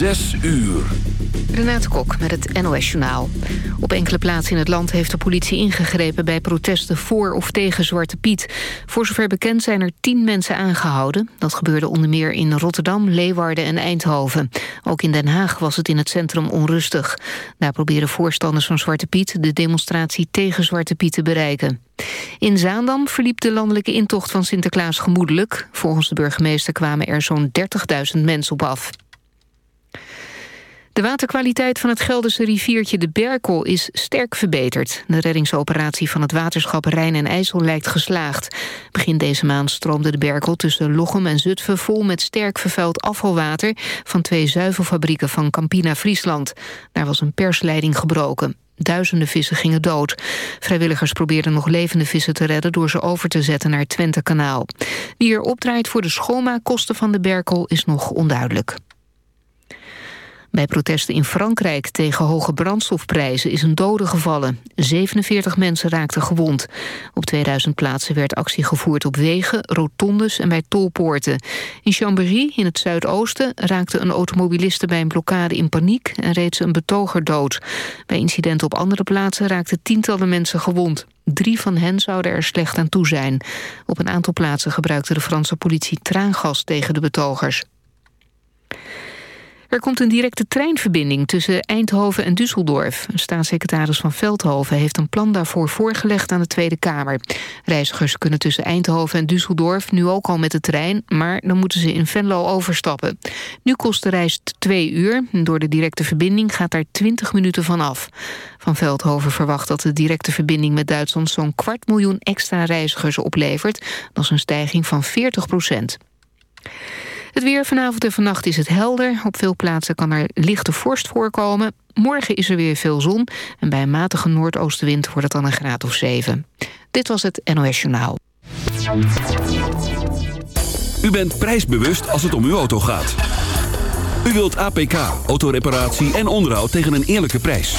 Zes uur. Renate Kok met het NOS Journaal. Op enkele plaatsen in het land heeft de politie ingegrepen... bij protesten voor of tegen Zwarte Piet. Voor zover bekend zijn er tien mensen aangehouden. Dat gebeurde onder meer in Rotterdam, Leeuwarden en Eindhoven. Ook in Den Haag was het in het centrum onrustig. Daar proberen voorstanders van Zwarte Piet... de demonstratie tegen Zwarte Piet te bereiken. In Zaandam verliep de landelijke intocht van Sinterklaas gemoedelijk. Volgens de burgemeester kwamen er zo'n 30.000 mensen op af. De waterkwaliteit van het Gelderse riviertje de Berkel is sterk verbeterd. De reddingsoperatie van het waterschap Rijn en IJssel lijkt geslaagd. Begin deze maand stroomde de Berkel tussen Lochem en Zutphen... vol met sterk vervuild afvalwater van twee zuivelfabrieken van Campina, Friesland. Daar was een persleiding gebroken. Duizenden vissen gingen dood. Vrijwilligers probeerden nog levende vissen te redden... door ze over te zetten naar het Twentekanaal. Wie er opdraait voor de schoonmaakkosten van de Berkel is nog onduidelijk. Bij protesten in Frankrijk tegen hoge brandstofprijzen is een dode gevallen. 47 mensen raakten gewond. Op 2000 plaatsen werd actie gevoerd op wegen, rotondes en bij tolpoorten. In Chambéry, in het zuidoosten, raakte een automobiliste bij een blokkade in paniek en reed ze een betoger dood. Bij incidenten op andere plaatsen raakten tientallen mensen gewond. Drie van hen zouden er slecht aan toe zijn. Op een aantal plaatsen gebruikte de Franse politie traangas tegen de betogers. Er komt een directe treinverbinding tussen Eindhoven en Düsseldorf. Staatssecretaris van Veldhoven heeft een plan daarvoor voorgelegd aan de Tweede Kamer. Reizigers kunnen tussen Eindhoven en Düsseldorf nu ook al met de trein... maar dan moeten ze in Venlo overstappen. Nu kost de reis twee uur. Door de directe verbinding gaat daar 20 minuten van af. Van Veldhoven verwacht dat de directe verbinding met Duitsland... zo'n kwart miljoen extra reizigers oplevert. Dat is een stijging van 40 procent. Het weer vanavond en vannacht is het helder. Op veel plaatsen kan er lichte vorst voorkomen. Morgen is er weer veel zon. En bij een matige noordoostenwind wordt het dan een graad of 7. Dit was het NOS Journaal. U bent prijsbewust als het om uw auto gaat. U wilt APK, autoreparatie en onderhoud tegen een eerlijke prijs.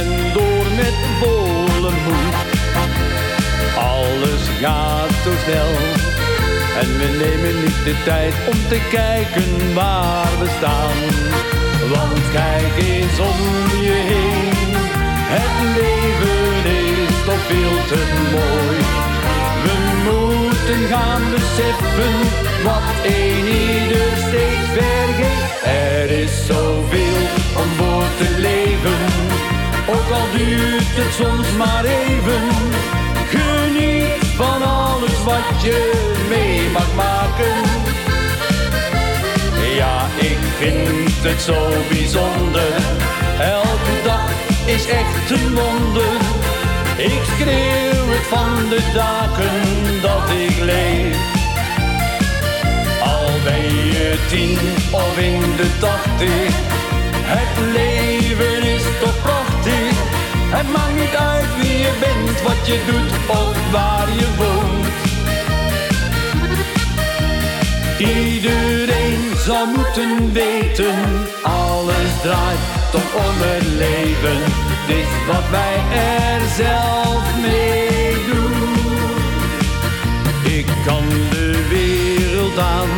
En door met volle moed. Alles gaat zo snel en we nemen niet de tijd om te kijken waar we staan. Want kijk eens om je heen, het leven is toch veel te mooi. We moeten gaan beseffen wat een ieder steeds vergeet. Er is zoveel om voor te leven, ook al duurt het soms maar even. Geniet van alles wat je mee mag maken. Ja, ik vind het zo bijzonder. Elke dag is echt een wonder. Ik schreeuw het van de daken dat ik leef. Al ben je tien of in de tachtig, het leven is. Het maakt niet uit wie je bent, wat je doet of waar je woont. Iedereen zou moeten weten, alles draait toch om het leven. Is wat wij er zelf mee doen. Ik kan de wereld aan,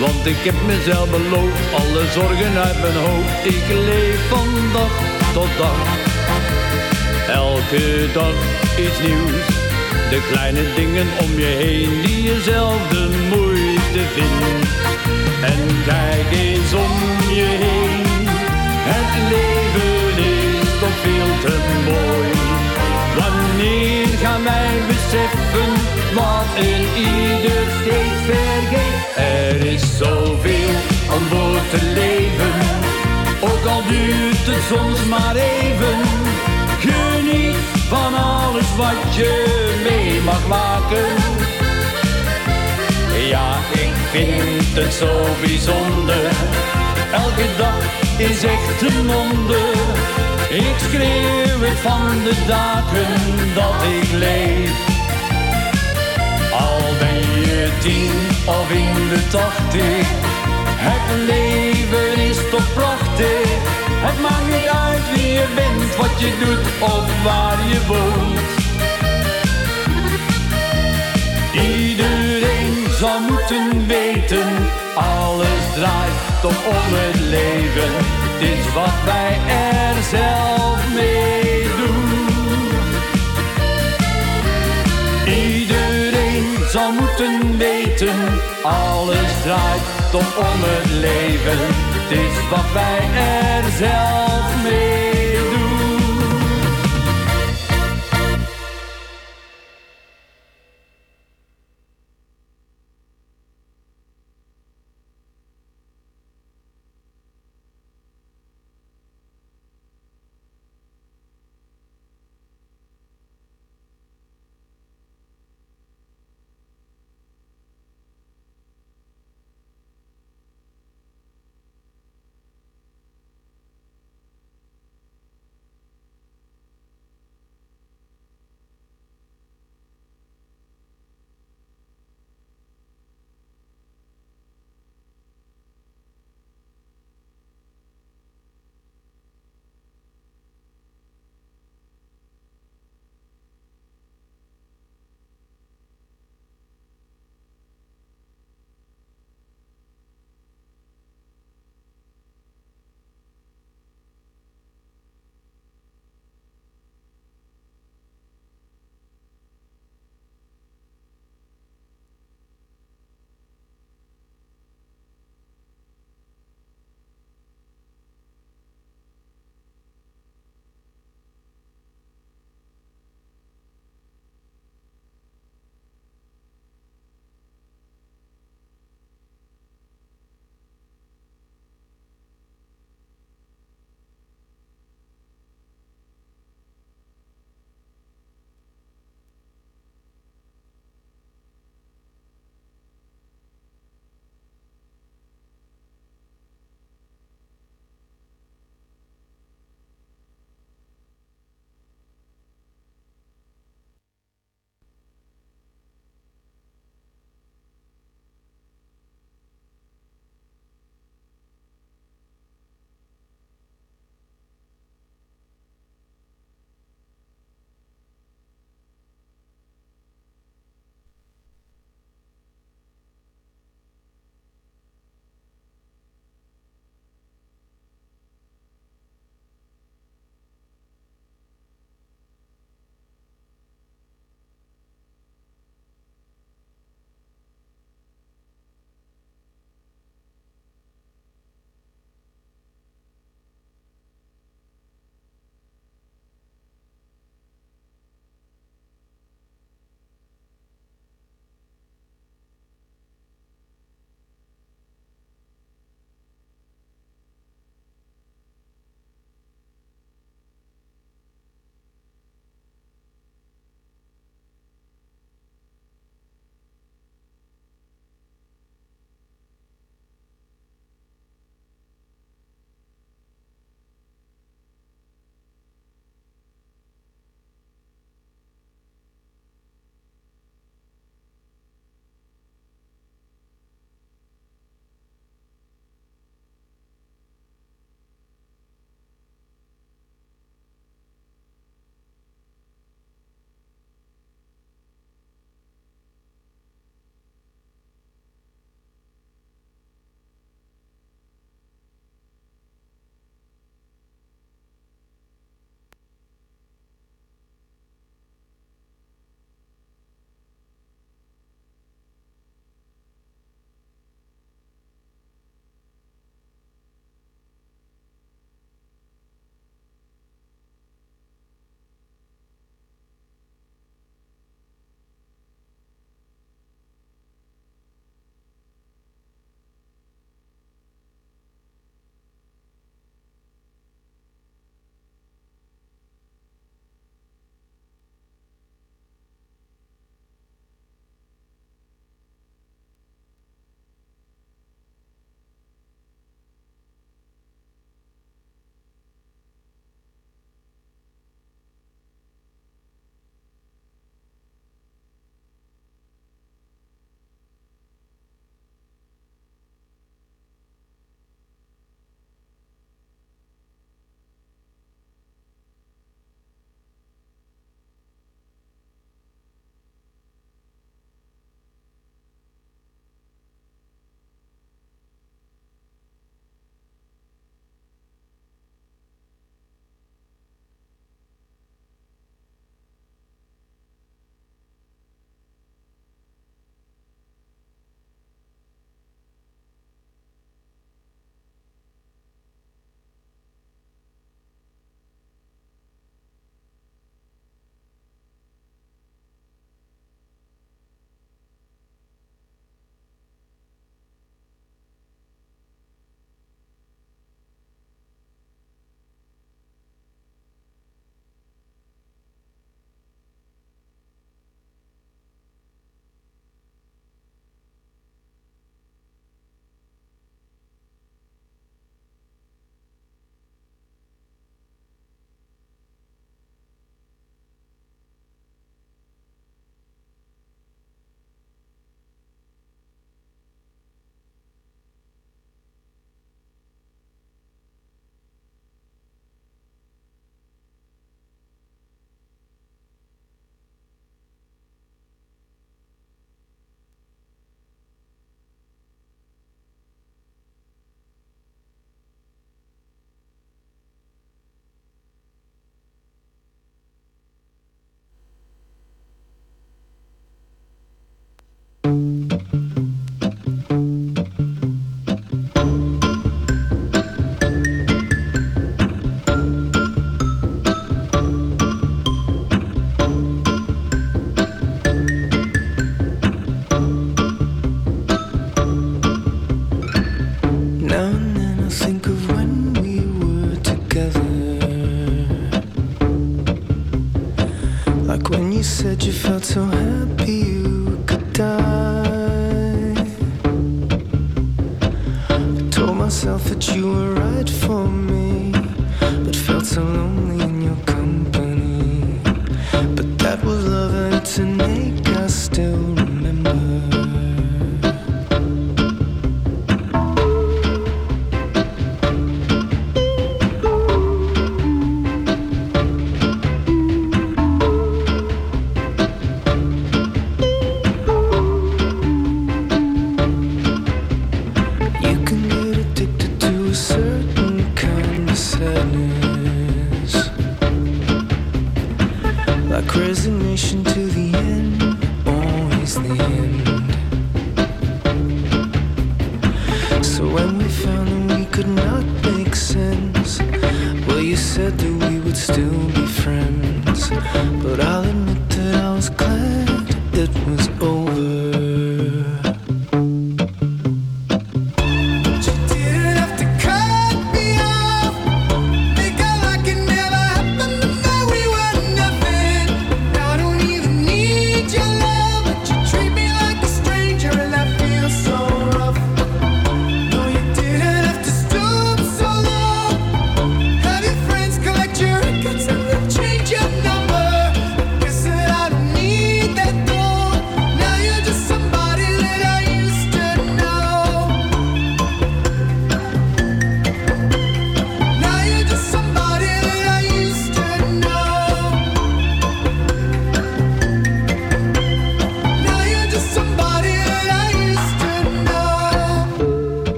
want ik heb mezelf beloofd. Alle zorgen uit mijn hoofd, ik leef van dag tot dag. Elke dag iets nieuws. De kleine dingen om je heen die je de moeite vindt. En kijk eens om je heen. Het leven is toch veel te mooi. Wanneer gaan wij beseffen wat een ieder steeds vergeet? Er is zoveel om voor te leven. Ook al duurt het soms maar even. Wat je mee mag maken. Ja, ik vind het zo bijzonder. Elke dag is echt een wonder. Ik schreeuw het van de daken dat ik leef. Al ben je tien of in de tachtig. Het leven is toch prachtig. Het maakt niet uit wie je bent, wat je doet of waar je woont. Iedereen zou moeten weten, alles draait toch om het leven. Het is wat wij er zelf mee doen. Iedereen zou moeten weten, alles draait toch om het leven. Het is wat wij er zelf mee doen.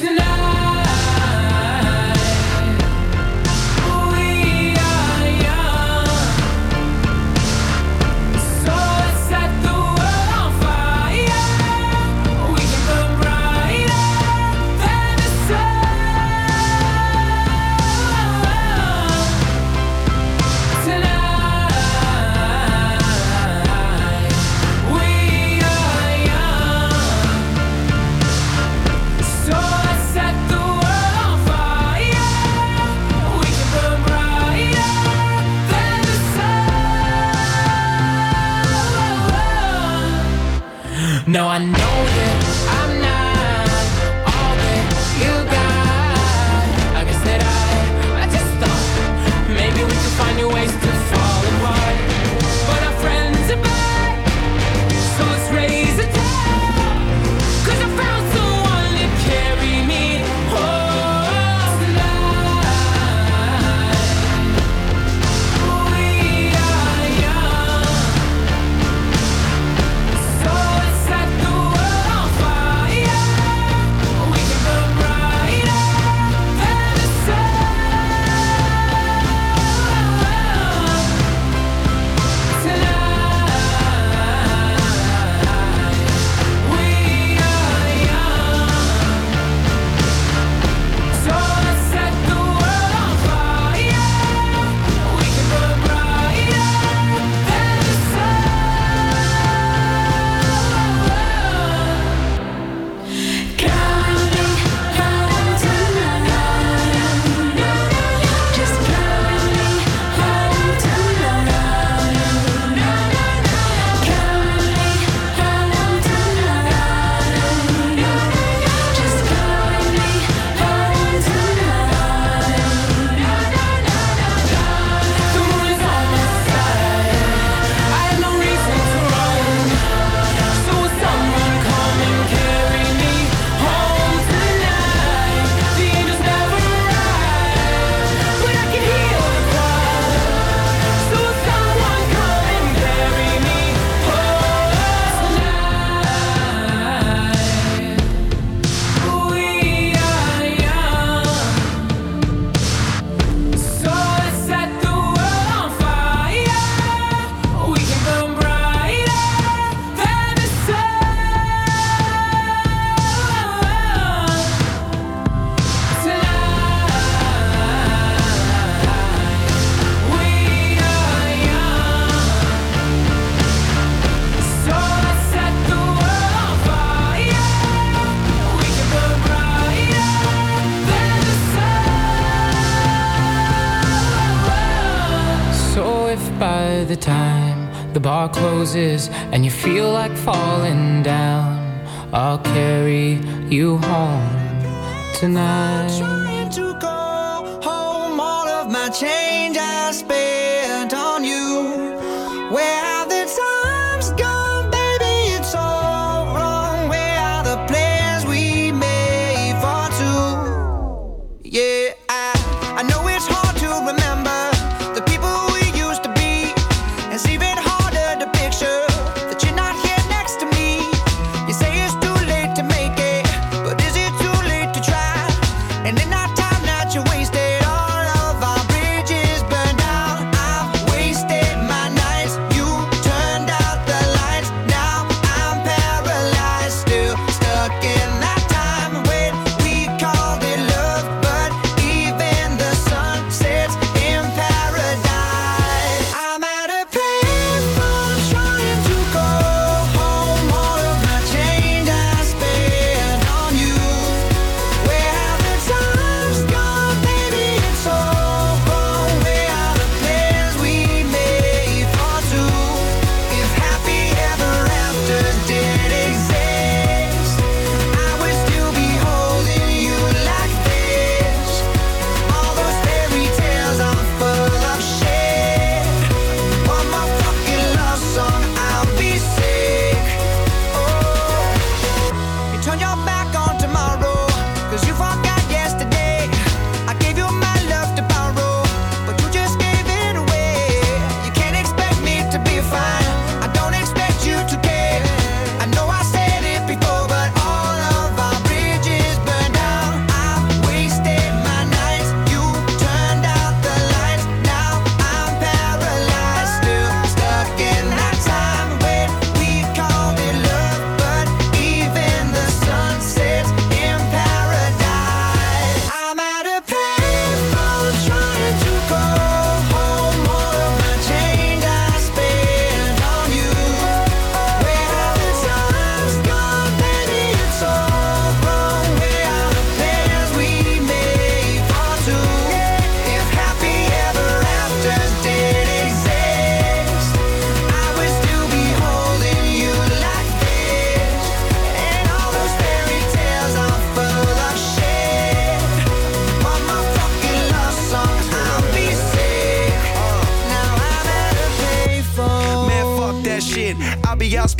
tonight No, I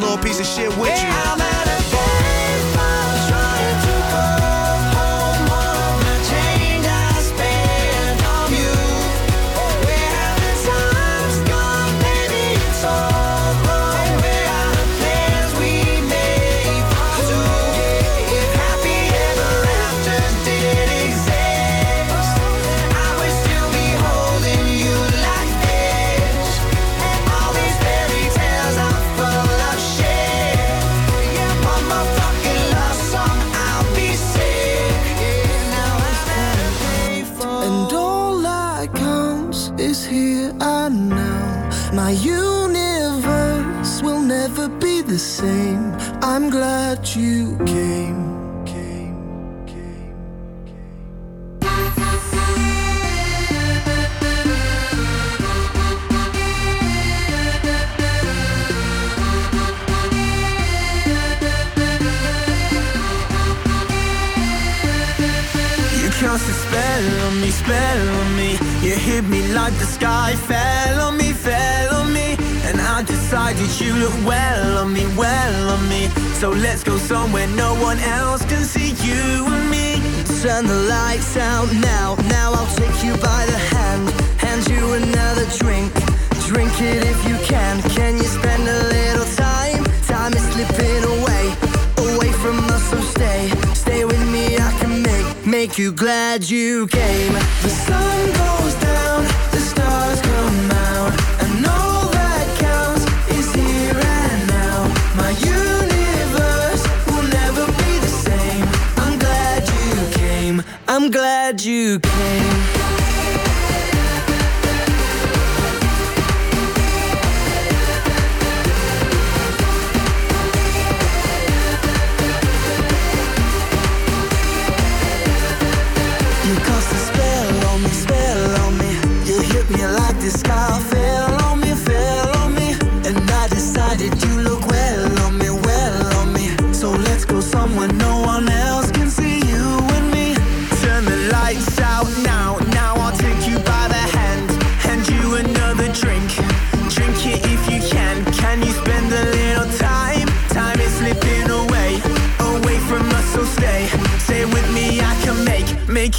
little piece of shit with you. Same. I'm glad you came. cast a spell on me, spell on me. You hit me like the sky fell on me, fell Decided you look well on me, well on me. So let's go somewhere no one else can see you and me. Turn the lights out now. Now I'll take you by the hand. Hand you another drink. Drink it if you can. Can you spend a little time? Time is slipping away. Away from us, so stay. Stay with me, I can make. Make you glad you came. The sun goes down, the stars come out. I'm glad you came.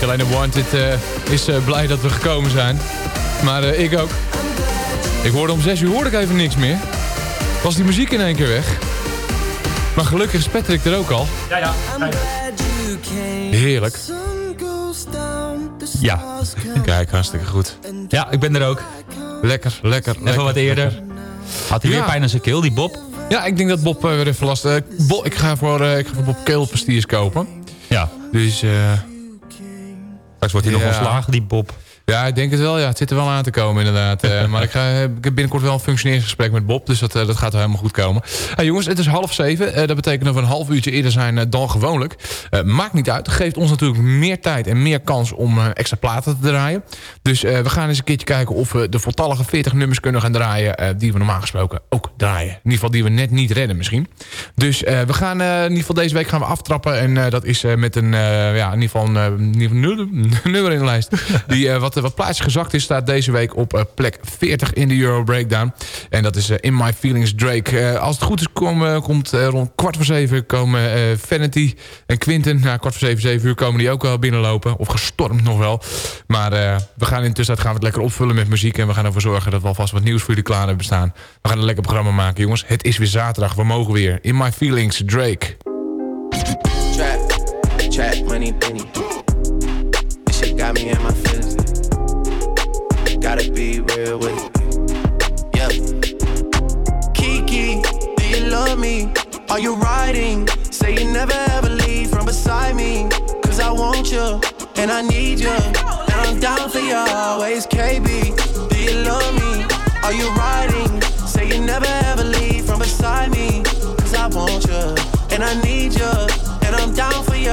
Niet alleen de Wanted eh, is eh, blij dat we gekomen zijn. Maar eh, ik ook. Ik hoorde om 6 uur hoorde ik even niks meer. Was die muziek in één keer weg. Maar gelukkig is Patrick er ook al. Ja, ja. Heerlijk. Ja. Kijk, hartstikke goed. Ja, ik ben er ook. Lekker, lekker. Even lekker, wat eerder. lekker. Had hij Ja. weer pijn aan zijn keel, die Bob? Ja, ik denk dat Bob eh, weer even last... eh, Bo- ik, ga voor, eh, ik ga voor Bob keelpastiers kopen. Ja. Dus eh, Straks wordt hij nog ontslagen, die Bob. Ja, ik denk het wel. Ja, het zit er wel aan te komen inderdaad. Eh, maar ik, ga, ik heb binnenkort wel een functioneringsgesprek met Bob. Dus dat, eh, dat gaat helemaal goed komen. Hey, jongens, het is half zeven. Eh, dat betekent dat we een half uurtje eerder zijn eh, dan gewoonlijk. Eh, maakt niet uit. Geeft ons natuurlijk meer tijd en meer kans om eh, extra platen te draaien. Dus eh, we gaan eens een keertje kijken of we de voltallige 40 nummers kunnen gaan draaien. eh, die we normaal gesproken ook draaien. In ieder geval die we net niet redden misschien. Dus eh, we gaan eh, in ieder geval deze week gaan we aftrappen. En eh, dat is eh, met een, eh, ja, in ieder geval een, eh, nummer in de lijst. Die eh, wat wat, plaatsjes gezakt is... staat deze week op eh, plek 40 in de Euro Breakdown. En dat is eh, In My Feelings Drake. Eh, als het goed is, kom, komt rond kwart voor zeven... komen Vanity en Quinten. Na kwart voor zeven, zeven uur komen die ook wel binnenlopen. Of gestormd nog wel. Maar we gaan intussen gaan we het lekker opvullen met muziek... en we gaan ervoor zorgen dat we alvast wat nieuws voor jullie klaar hebben staan. We gaan een lekker programma maken, jongens. Het is weer zaterdag, we mogen weer. In My Feelings, Drake. Trap, trap, got me in my. Gotta be real with it. Yeah. Kiki, do you love me? Are you riding? Say you never ever leave from beside me. Cause I want you, and I need you. And I'm down for you always, KB. Do you love me? Are you riding? Say you never ever leave from beside me. Cause I want you, and I need you. And I'm down for you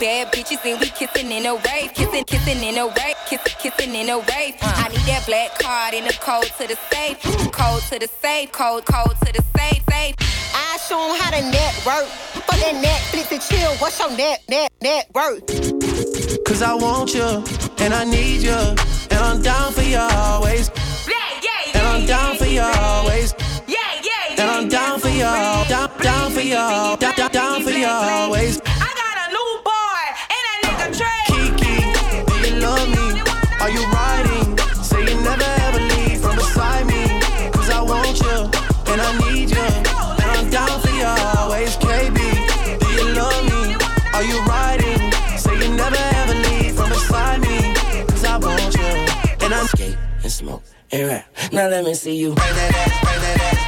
Two bad bitches and we kissing in a wave, kissing, kissing in a wave, kissing, kissing in a wave. I need that black card in the code to the safe, code to the safe, code, code to the safe, safe. I show 'em how to network. For that Netflix and chill, what's your net, net, net worth? Cause I want you, and I need you, and I'm down for you always. Yeah, yeah, yeah, And I'm down for you always. Yeah, yeah, yeah. And I'm down for you, down, down for you, down, down, down for you always. That ass, bring that ass.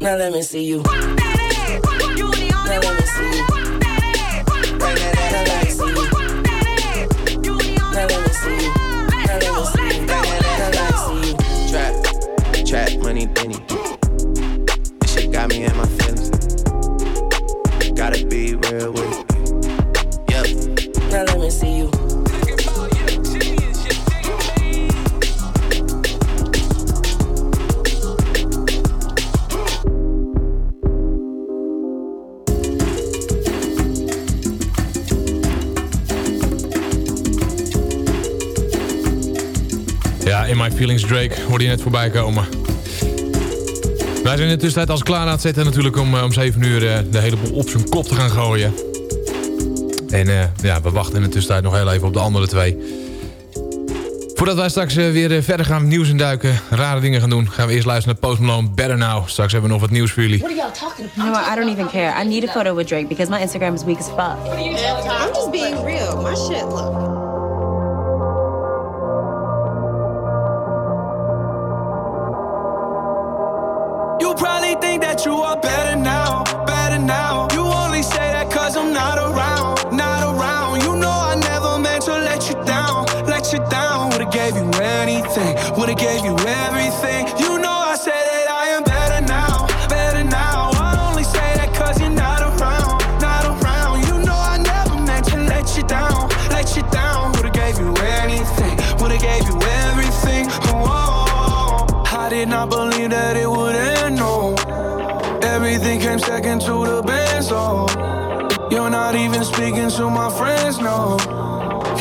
Now let me see you. nigga that she with can't get. Got a shot Feelings Drake hoorde je net voorbij komen. Wij zijn in de tussentijd als klaar aan het zetten natuurlijk om, eh, om 7 uur eh, de hele boel op zijn kop te gaan gooien. En eh, ja, we wachten in de tussentijd nog heel even op de andere twee. Voordat wij straks weer verder gaan nieuws induiken, rare dingen gaan doen... gaan we eerst luisteren naar Post Malone, Better Now. Straks hebben we nog wat nieuws voor jullie. What are y'all talking about? No, I don't even care. I need a photo with Drake because my Instagram is weak as fuck. I'm just being real. My shit look. Would've gave you everything. You know I said that I am better now, better now. I only say that cause you're not around, not around. You know I never meant to let you down, let you down. Would've gave you anything, would've gave you everything. Oh, I did not believe that it would end, no. Everything came second to the best, oh. You're not even speaking to my friends, no.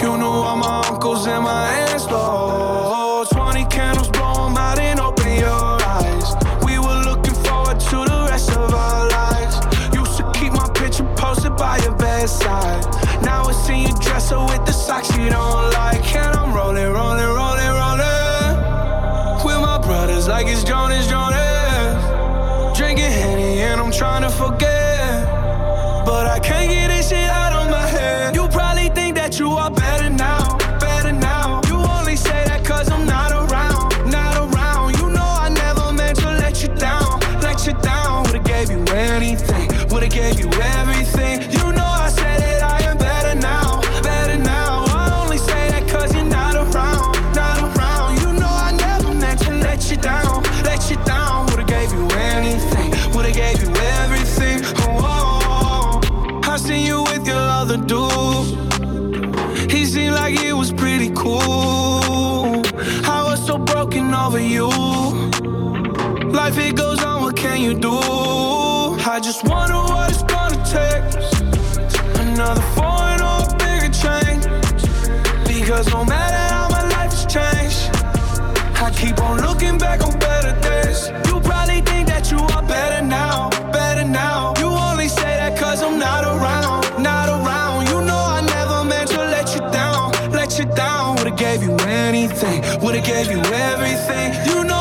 You knew all my uncles and my aunts, oh. Side. Now I see you dress her with the socks you don't like. And I'm rolling, rolling, rolling, rolling. With my brothers like it's Jonas, Jonas. Drinking Henny and I'm trying to forget. But I can't get this shit out Life it goes on, what can you do? I just wonder what it's gonna take. Another foreign or a bigger change. Because no matter how my life has changed, I keep on looking back on better days. You probably think that you are better now, better now. You only say that cause I'm not around, not around. You know I never meant to let you down, let you down. Would've gave you anything, would've gave you everything. You know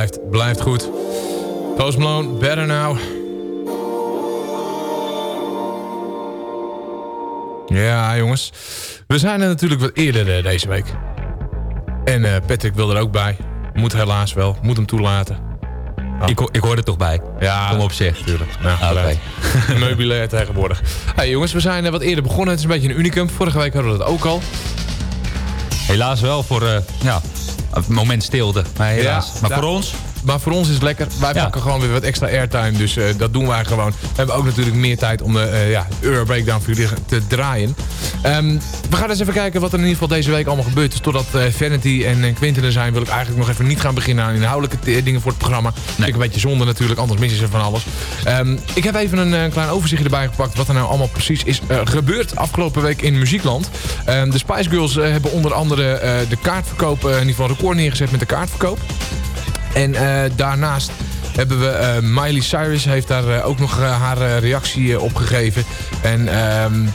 Blijft, blijft goed. Post Malone, Better Now. Ja, jongens. We zijn er natuurlijk wat eerder eh, deze week. En eh, Patrick wil er ook bij. Moet helaas wel. Moet hem toelaten. Ik, ho- ik hoor er toch bij. Ja, Kom op zeg. Natuurlijk. Nou, Ah, okay. Meubilair tegenwoordig. Hey, jongens, we zijn eh, wat eerder begonnen. Het is een beetje een unicum. Vorige week hadden we dat ook al. Helaas wel voor eh, ja, moment stilte. Maar helaas. Ja, maar voor ons, Maar voor ons is het lekker. Wij Ja. pakken gewoon weer wat extra airtime. Dus eh, dat doen wij gewoon. We hebben ook natuurlijk meer tijd om de eh, ja, Euro Breakdown voor jullie te draaien. Ehm, we gaan eens even kijken wat er in ieder geval deze week allemaal gebeurt. Dus totdat eh, Vanity en Quinten er zijn... wil ik eigenlijk nog even niet gaan beginnen aan inhoudelijke dingen voor het programma. Vind ik een beetje zonde natuurlijk, anders missen ze van alles. Ehm, ik heb even een, klein overzichtje erbij gepakt... wat er nou allemaal precies is gebeurd afgelopen week in muziekland. Ehm, de Spice Girls hebben onder andere de kaartverkoop... in ieder geval record neergezet met de kaartverkoop. En eh, daarnaast hebben we eh, Miley Cyrus heeft daar eh, ook nog haar reactie op gegeven. En ehm,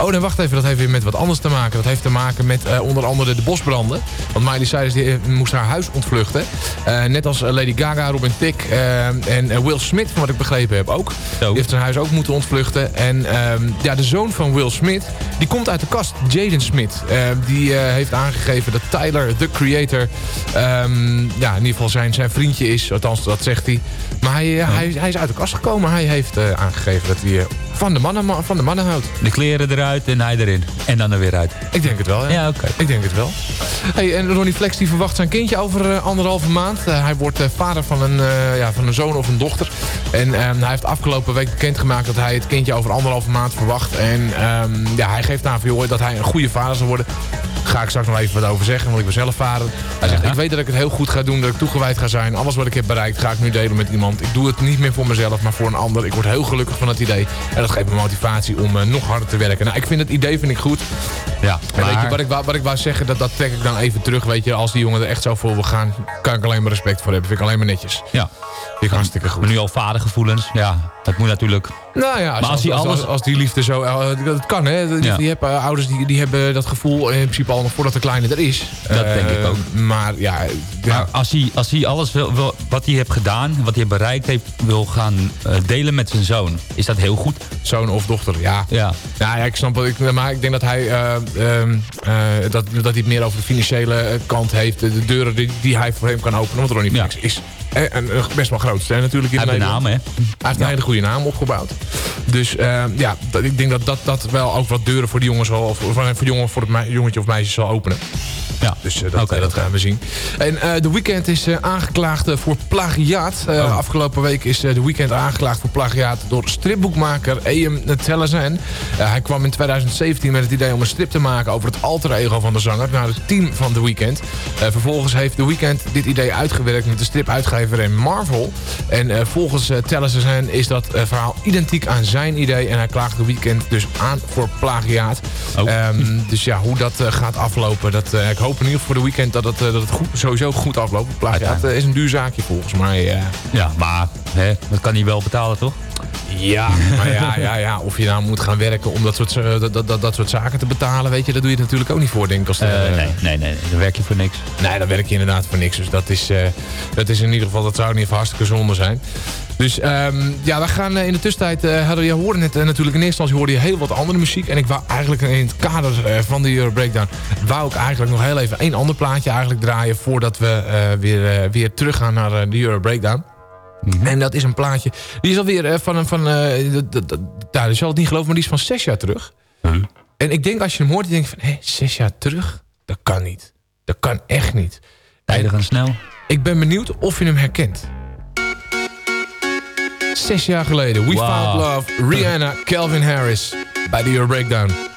Oh, nee, wacht even. Dat heeft weer met wat anders te maken. Dat heeft te maken met eh, onder andere de bosbranden. Want Miley Cyrus die, eh, moest haar huis ontvluchten. Eh, net als Lady Gaga, Robin Thicke eh, en Will Smith, van wat ik begrepen heb ook. Die heeft zijn huis ook moeten ontvluchten. En ehm, ja, de zoon van Will Smith, die komt uit de kast. Jaden Smith. Eh, die heeft aangegeven dat Tyler, the creator... ehm, ja, in ieder geval zijn, zijn vriendje is. Althans, dat zegt hij. Maar hij, hij, hij is uit de kast gekomen. Hij heeft aangegeven dat hij van, de mannen, van de mannen houdt. de kleren eruit en hij erin. En dan er weer uit. Ik denk het wel, ja. Ja, oké. Ik denk het wel. Hey, en Ronnie Flex die verwacht zijn kindje over eh, anderhalve maand. Eh, hij wordt eh, vader van een, ja, van een zoon of een dochter. En hij heeft afgelopen week bekendgemaakt dat hij het kindje over anderhalve maand verwacht. En ehm, ja, hij geeft aan van, dat hij een goede vader zal worden. Ga ik straks nog even wat over zeggen, want ik ben zelf vader. Hij zegt, ik weet dat ik het heel goed ga doen, dat ik toegewijd ga zijn. Alles wat ik heb bereikt ga ik nu delen met iemand. Ik doe het niet meer voor mezelf, maar voor een ander. Ik word heel gelukkig van het idee. En dat geeft me motivatie om nog harder te werken. Nou, ik vind het idee vind ik goed. Ja, En weet je, maar- wat ik, wou- wat ik wou zeggen, dat, dat trek ik dan even terug. Weet je, als die jongen er echt zo voor wil gaan, kan ik alleen maar respect voor hebben. Vind ik alleen maar netjes. Ja. Vind ik hartstikke goed. Maar nu al vadergevoelens, ja, dat moet natuurlijk... Nou ja, als, Maar als alles- als, die liefde zo... eh, dat kan, hè. Die, Ja. die hebben, eh, ouders die, die hebben dat gevoel in principe al nog voordat de kleine er is. Dat Eh, denk ik ook. Maar ja, ja Maar als hij, als hij alles wil, wil- wat hij heeft gedaan, wat hij bereikt heeft, wil gaan eh, delen met zijn zoon, is dat heel goed. zoon of dochter, ja. Ja. Nou ja, ik snap wat ik... Maar ik denk dat hij, eh, ehm, eh, dat, dat hij het meer over de financiële eh, kant heeft. De, de deuren die, die hij voor hem kan openen. Want Ronnie Ja. Flex is eh, een best wel groot ster natuurlijk in Hij heeft een naam, hè? Hij heeft een hele goede naam opgebouwd. Dus eh, ja, dat, ik denk dat, dat dat wel ook wat deuren voor die jongens zal, of voor, voor, jongen, voor het jongetje of meisje zal openen. Ja. Dus eh, dat, eh, dat gaan we zien. En eh The Weeknd is aangeklaagd voor plagiaat. Oh. Afgelopen week is eh, The Weeknd aangeklaagd voor plagiaat door stripboekmaker E.M. Tellezan. Eh, hij kwam in 2017 met het idee om een strip te maken over het alter ego van de zanger naar het team van The Weeknd. Vervolgens heeft The Weeknd dit idee uitgewerkt met de stripuitgever Marvel. En eh, volgens uh, Tellezan is dat eh, verhaal identiek aan zijn idee en hij klaagt The Weeknd dus aan voor plagiaat. Oh. Ehm, dus ja, hoe dat eh, gaat aflopen, dat, eh, ik hoop in ieder geval voor de weekend dat het, eh, dat het goed, sowieso goed afloopt. Plagiaat eh, is een duur zaakje volgens mij. eh. Ja, maar hè, dat kan hij wel betalen, toch? Ja, maar ja, ja, ja, of je nou moet gaan werken om dat soort, eh, dat, dat, dat, dat soort zaken te betalen, weet je, daar doe je het natuurlijk ook niet voor, denk ik. Als Eh, de- nee, nee, nee, dan werk je voor niks. Nee, dan werk je inderdaad voor niks. Dus dat is, eh, dat is in ieder geval, dat zou niet even hartstikke zonde zijn. Dus ehm, ja, we gaan eh, in de tussentijd, eh, hadden, je hoorde net eh, natuurlijk in eerste instantie hoorde je heel wat andere muziek. En ik wou eigenlijk in het kader eh, van de Euro Breakdown, wou ik eigenlijk nog heel even één ander plaatje eigenlijk draaien voordat we eh, weer, uh, weer teruggaan naar uh, de Euro Breakdown. Mm -hmm. En dat is een plaatje, die is alweer van, van uh, nou, je zal het niet geloven, maar die is van zes jaar terug. En ik denk als je hem hoort, je denkt van, hé, zes jaar terug? Dat kan niet. Dat kan echt niet. Tijden gaan snel. Ik ben benieuwd of je hem herkent. Zes jaar geleden. We wow. Found Love. Rihanna, Calvin Harris. Bij de Euro Breakdown.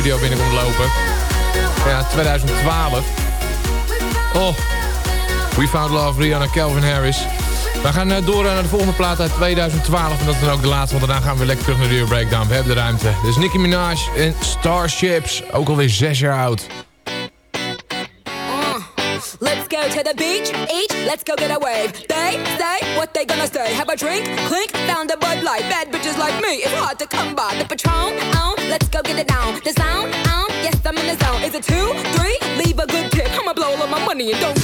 Studio binnenkomt lopen. Ja, 2012. Oh, We Found Love, Rihanna, Calvin Harris. We gaan eh, door naar de volgende plaat uit 2012. En dat is dan ook de laatste, want daarna gaan we lekker terug naar de Euro Breakdown. We hebben de ruimte. Dus Nicki Minaj en Starships. Ook alweer zes jaar oud. Let's go to the beach, each, let's go get a wave. They say what they gonna say. Have a drink, clink, found. Bad bitches like me, it's hard to come. In the zone. Is it two, three? Leave a good tip. I'ma blow all my money and don't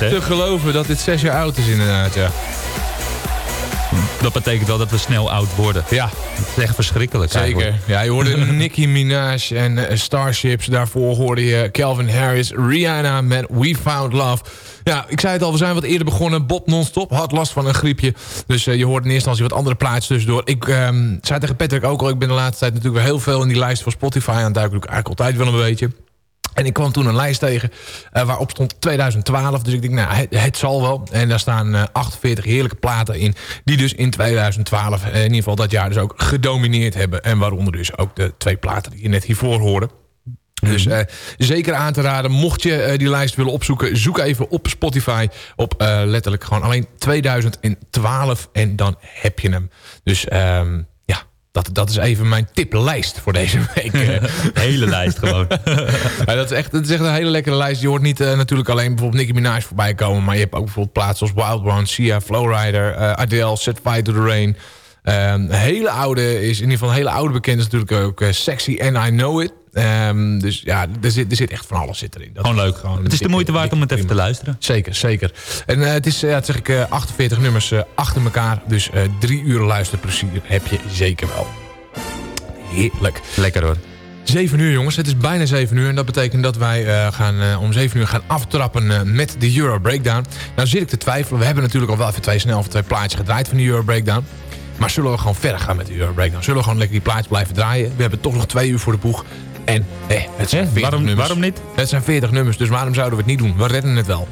is, hè? te geloven dat dit zes jaar oud is inderdaad, ja. Dat betekent wel dat we snel oud worden. Ja. Dat is echt verschrikkelijk. Zeker. eigenlijk. Ja, je hoorde Nicki Minaj en eh, Starships. Daarvoor hoorde je Calvin Harris, Rihanna met We Found Love. Ja, ik zei het al, we zijn wat eerder begonnen. Bob non-stop, had last van een griepje. Dus eh, je hoort in eerste instantie wat andere plaatjes tussendoor. Ik ehm, zei tegen Patrick ook al, ik ben de laatste tijd natuurlijk weer heel veel in die lijst van Spotify aan het duiken. Doe ik eigenlijk altijd wel een beetje. En ik kwam toen een lijst tegen eh, waarop stond 2012. Dus ik denk, nou, het, het zal wel. En daar staan eh, 48 heerlijke platen in. Die dus in 2012, eh, in ieder geval dat jaar, dus ook gedomineerd hebben. En waaronder dus ook de twee platen die je net hiervoor hoorde. Dus eh, zeker aan te raden. Mocht je eh, die lijst willen opzoeken, zoek even op Spotify. Op eh, letterlijk gewoon alleen 2012 en dan heb je hem. Dus ehm, dat, dat is even mijn tiplijst voor deze week. Hele lijst gewoon. Ja, dat, is echt, dat is echt een hele lekkere lijst. Je hoort niet eh, natuurlijk alleen bijvoorbeeld Nicki Minaj voorbij komen. Maar je hebt ook bijvoorbeeld plaatsen als Wild One, Sia, Flowrider, eh Adele, Set Fire to the Rain. Een hele oude is in ieder geval een hele oude bekend is natuurlijk ook eh, Sexy and I Know It. Ehm, dus ja, er zit, er zit echt van alles zit erin. Dat Gewoon leuk. Gewoon Het is de moeite waard om het even te luisteren. Zeker, zeker. En eh, het is, eh, ja, zeg ik, eh, 48 nummers achter elkaar. Dus drie uur luisterplezier heb je zeker wel. Heerlijk. Lekker hoor. 7 uur jongens, het is bijna 7 uur. En dat betekent dat wij gaan, om 7 uur gaan aftrappen met de Euro Breakdown. Nou zit ik te twijfelen. We hebben natuurlijk al wel even twee snel of twee plaatjes gedraaid van de Euro Breakdown. Maar zullen we gewoon verder gaan met de Euro Breakdown? Zullen we gewoon lekker die plaatjes blijven draaien? We hebben toch nog twee uur voor de boeg. En eh, het zijn 40 waarom- nummers. waarom niet? Het zijn 40 nummers, dus waarom zouden we het niet doen? We redden het wel.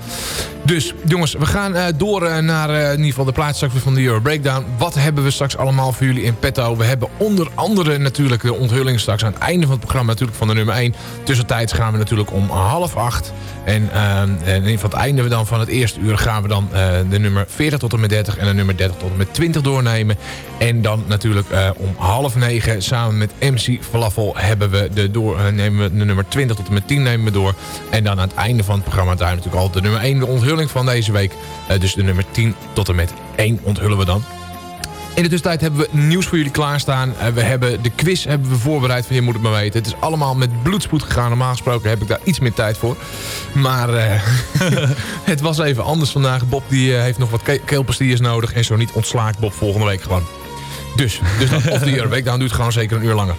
Dus jongens, we gaan eh, door eh, naar eh, in ieder geval de plaats straks van de Euro Breakdown. Wat hebben we straks allemaal voor jullie in petto? We hebben onder andere natuurlijk de onthulling straks aan het einde van het programma natuurlijk van de nummer 1. Tussentijds gaan we natuurlijk om half acht. En, en in ieder geval het einde dan van het eerste uur gaan we dan de nummer 40 tot en met 30 en de nummer 30 tot en met 20 doornemen. En dan natuurlijk om half negen samen met MC Falafel hebben we de, door, eh, nemen we de nummer 20 tot en met 10 nemen we door. En dan aan het einde van het programma daar natuurlijk al de nummer 1, de onthulling van deze week. Eh, dus de nummer 10 tot en met 1 onthullen we dan. In de tussentijd hebben we nieuws voor jullie klaarstaan. Eh, we hebben de quiz hebben we voorbereid van Je Moet Het Maar Weten. Het is allemaal met bloedspoed gegaan. Normaal gesproken heb ik daar iets meer tijd voor. Maar het was even anders vandaag. Bob die, heeft nog wat ke nodig. En zo niet ontslaakt Bob volgende week gewoon. Dus, dus dan, of de Euro Breakdown duurt gewoon zeker een uur langer.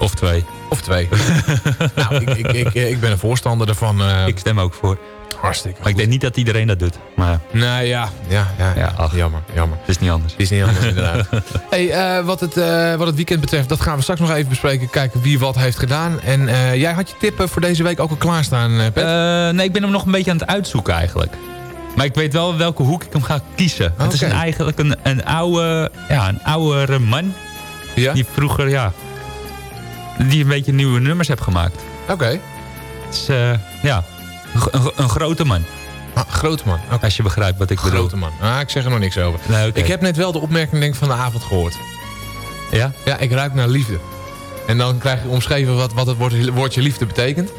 Of twee. Of twee. nou, ik, ik, ik, ik ben een voorstander ervan. eh, Ik stem ook voor. Hartstikke Maar ik denk niet dat iedereen dat doet. Maar Nou ja, ja, ja, ja. ach. jammer, jammer. het is niet anders. Het is niet anders inderdaad. hey, eh, wat, het, eh, wat het weekend betreft, dat gaan we straks nog even bespreken. Kijken wie wat heeft gedaan. En jij had je tippen voor deze week ook al klaarstaan, Pet? Nee, ik ben hem nog een beetje aan het uitzoeken eigenlijk. Maar ik weet wel welke hoek ik hem ga kiezen. Het is een, eigenlijk een, een oude, ja, een oudere man. ja? Die vroeger, ja, die een beetje nieuwe nummers heeft gemaakt. Oké. Het is, eh, ja, een, grote man. Ah, grote man. Oké. Als je begrijpt wat ik bedoel. Grote man. Ah, ik zeg er nog niks over. Nee. Ik heb net wel de opmerking denk ik, van de avond gehoord. Ja? Ja, ik ruik naar liefde. En dan krijg je omschreven wat, wat het woordje, woordje liefde betekent.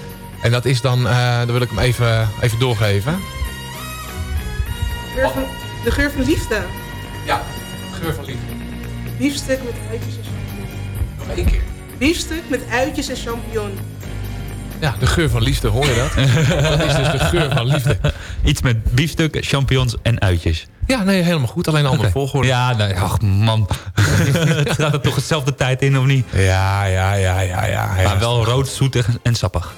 En dat is dan, eh, dan wil ik hem even, even doorgeven. De geur van, de geur van liefde. Ja, geur van liefde. Biefstuk met uitjes en. Nog één keer. Biefstuk met uitjes en champignon. Ja, de geur van liefde, hoor je dat? dat is dus de geur van liefde. Iets met biefstuk, champignons en uitjes. Ja, nee, helemaal goed. Alleen een andere volgorde. Ja, nou, ach man. het gaat er toch hetzelfde tijd in, of niet? Ja, ja, ja, ja, ja. ja. Maar wel rood, zoetig en sappig.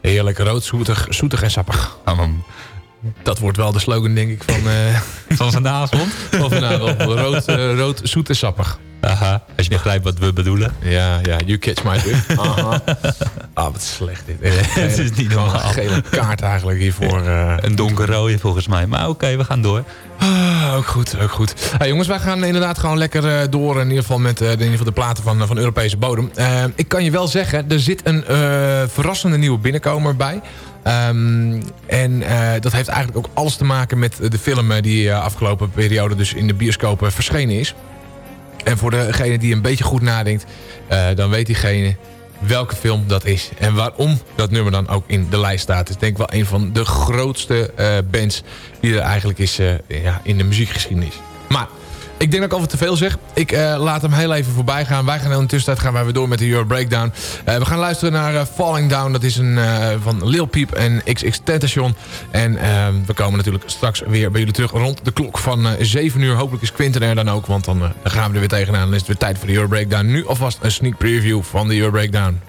Heerlijk, rood, zoetig, zoetig en sappig. Dat wordt wel de slogan, denk ik, van, eh Van vanavond? van vanavond. Rood, eh, rood, zoet en sappig. Aha, als je begrijpt wat we bedoelen. Ja, ja, you catch my drift. Aha. Ah, wat slecht dit. Het is niet normaal. Een gele kaart eigenlijk hiervoor. eh. Een donkerrode volgens mij. Maar oké, we gaan door. Ah, ook goed, ook goed. Hey, jongens, wij gaan inderdaad gewoon lekker door. In ieder geval met de, in ieder geval de platen van, van Europese bodem. Ik kan je wel zeggen, er zit een verrassende nieuwe binnenkomer bij. Ehm, en eh, dat heeft eigenlijk ook alles te maken met de film eh, die eh, afgelopen periode dus in de bioscopen verschenen is. En voor degene die een beetje goed nadenkt, dan weet diegene welke film dat is. En waarom dat nummer dan ook in de lijst staat. Het is denk ik wel een van de grootste bands die er eigenlijk is ja, in de muziekgeschiedenis. Maar ik denk dat ik over te veel zeg. Ik eh, laat hem heel even voorbij gaan. Wij gaan in de tussentijd gaan wij weer door met de Euro Breakdown. Eh, we gaan luisteren naar eh, Falling Down. Dat is een van Lil Peep en XX Tentation. En eh, we komen natuurlijk straks weer bij jullie terug rond de klok van eh 7 uur. Hopelijk is Quinten er dan ook, want dan, dan gaan we er weer tegenaan. Dan is het weer tijd voor de Euro Breakdown. Nu alvast een sneak preview van de Euro Breakdown.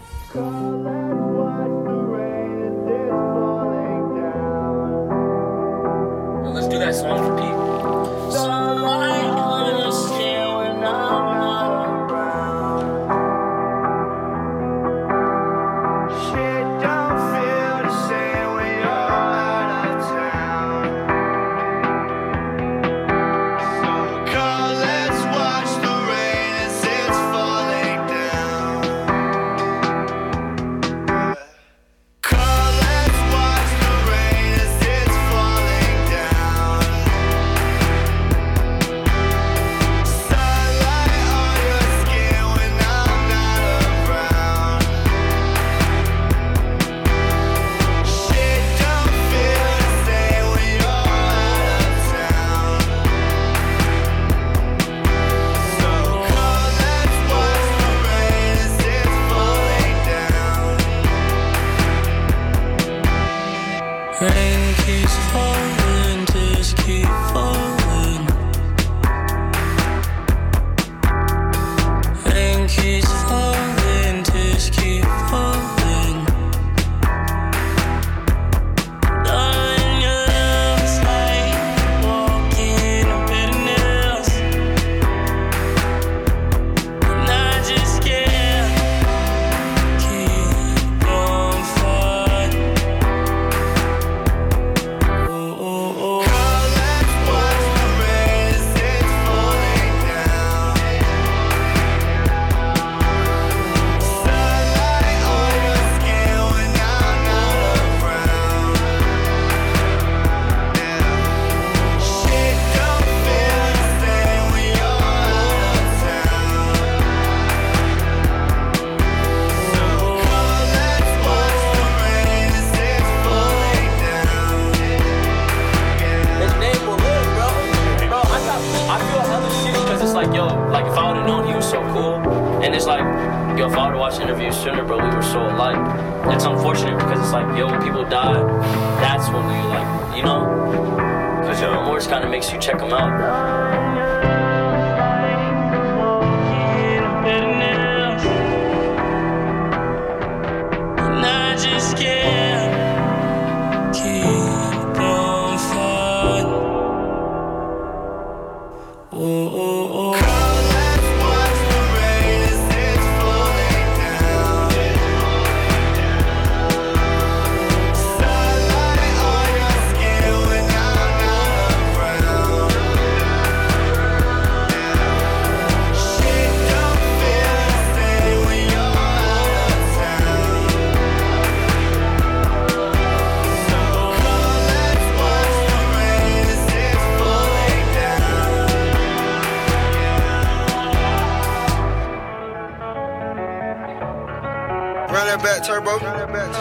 Back, turbo.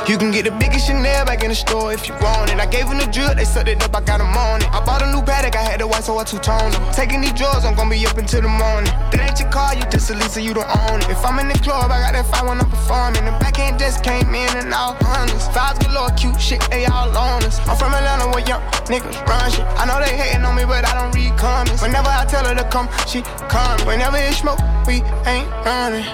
You can get the biggest Chanel back in the store if you want it. I gave them the drill, they sucked it up, I got them on it. I bought a new paddock, I had the white, so I two-toned. Taking these drugs, I'm gonna be up until the morning. That ain't your car, you just a Lisa, you don't own it. If I'm in the club, I got that fight when I'm performing. The backhand just came in and all honest. Fives galore, cute shit, they all on us. I'm from Atlanta where young niggas run shit. I know they hating on me, but I don't read comments. Whenever I tell her to come, she come. Whenever it's smoke, we ain't running.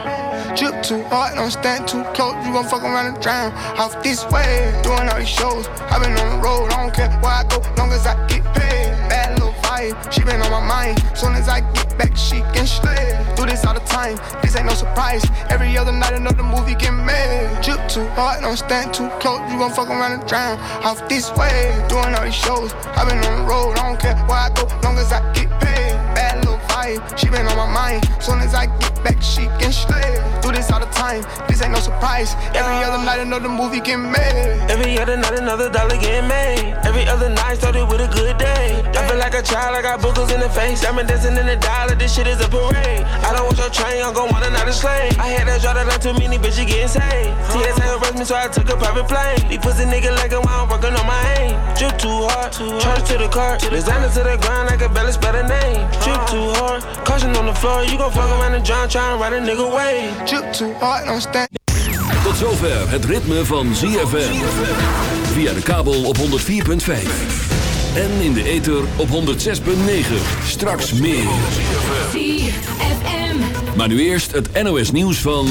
Drip too hard, don't stand too close. You gon' fuck around and drown. Off this way, doing all these shows. i been on the road, I don't care where I go, long as I get paid. Bad little vibe, she been on my mind. Soon as I get back, she can slay. Do this all the time, this ain't no surprise. Every other night, another movie get made. Drip too hard, don't stand too close. You gon' fuck around and drown. Off this way, doing all these shows. i been on the road, I don't care where I go, long as I get paid. She been on my mind. Soon as I get back, she can slay. Do this all the time, this ain't no surprise. Every other night, another movie get made. Every other night, another dollar get made. Every other night started with a good day. I feel like a child, I got boogers in the face. I'm dancing in the dollar, this shit is a parade. I don't want your train, I'm gon' want another slave. I had to draw line too many bitches getting saved. TSA uh-huh. arrest me, so I took a private plane. These pussy nigga like a I'm working on my aim. Drip too hard, charge to the car. Designer to the ground, I can barely spell the name. Drip uh-huh. too hard, caution on the floor. You gon' fuck around and drown, ride a nigga too hard, don't stand. Tot zover het ritme van ZFM. Via de kabel op 104.5. En in de ether op 106.9. Straks meer. Maar nu eerst het NOS nieuws van...